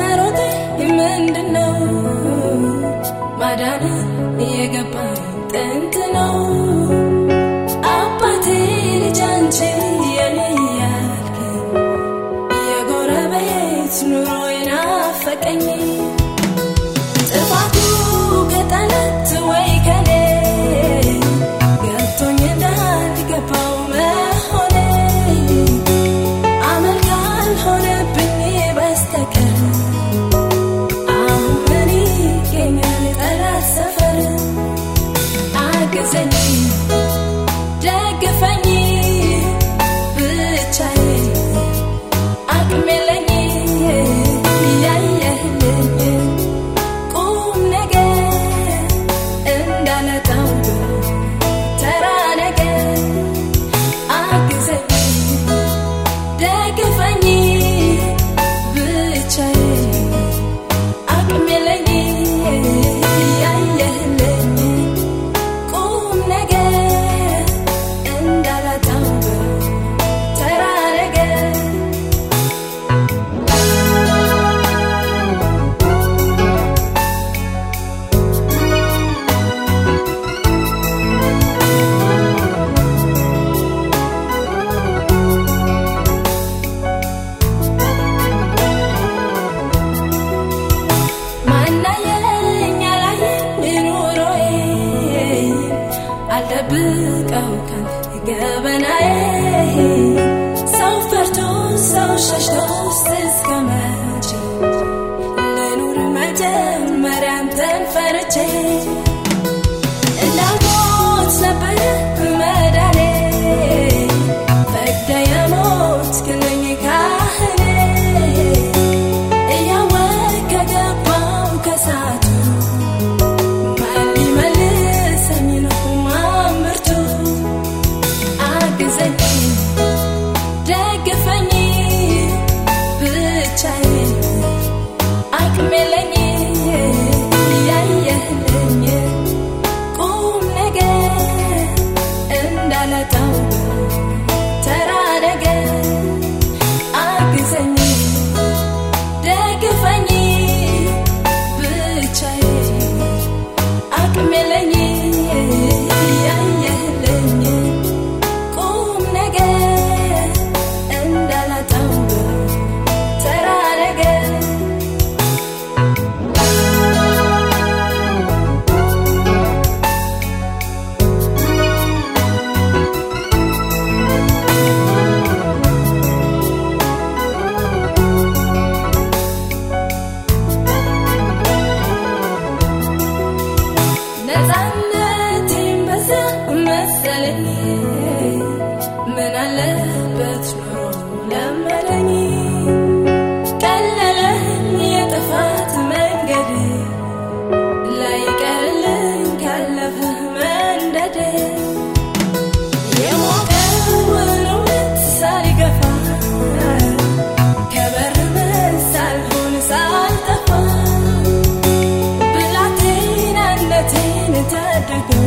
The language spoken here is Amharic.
መስመሮት ምንድን ነው? ማዳን እየገባ ጥንት ነው አባቴ ልጅ አንቺ puxas doces que m'hagin. La norma ja m'arà tan farcell. 到了。ምን አለበት ኖሮ ለመደኝ የጥፋት መንገድ ላይቀርልኝ ካለፈ መንደድ የሞቀውን እውነት ሳልገፋ ከበር ሳልሆን ሳልጠፋ ብላቴናነቴን ታደገው